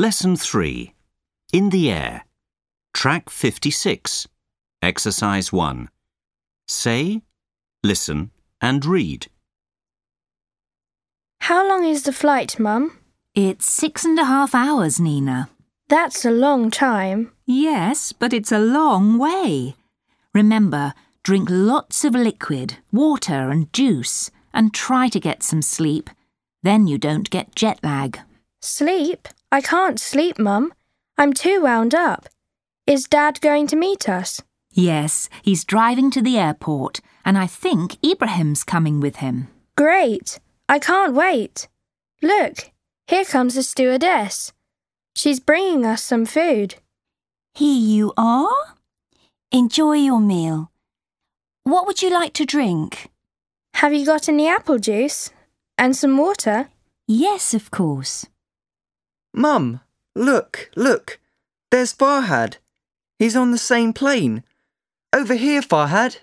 Lesson 3 In the Air. Track 56. Exercise 1. Say, listen, and read. How long is the flight, Mum? It's six and a half hours, Nina. That's a long time. Yes, but it's a long way. Remember, drink lots of liquid, water, and juice, and try to get some sleep. Then you don't get jet lag. Sleep? I can't sleep, Mum. I'm too wound up. Is Dad going to meet us? Yes, he's driving to the airport, and I think Ibrahim's coming with him. Great. I can't wait. Look, here comes the stewardess. She's bringing us some food. Here you are. Enjoy your meal. What would you like to drink? Have you got any apple juice? And some water? Yes, of course. Mum, look, look. There's Farhad. He's on the same plane. Over here, Farhad.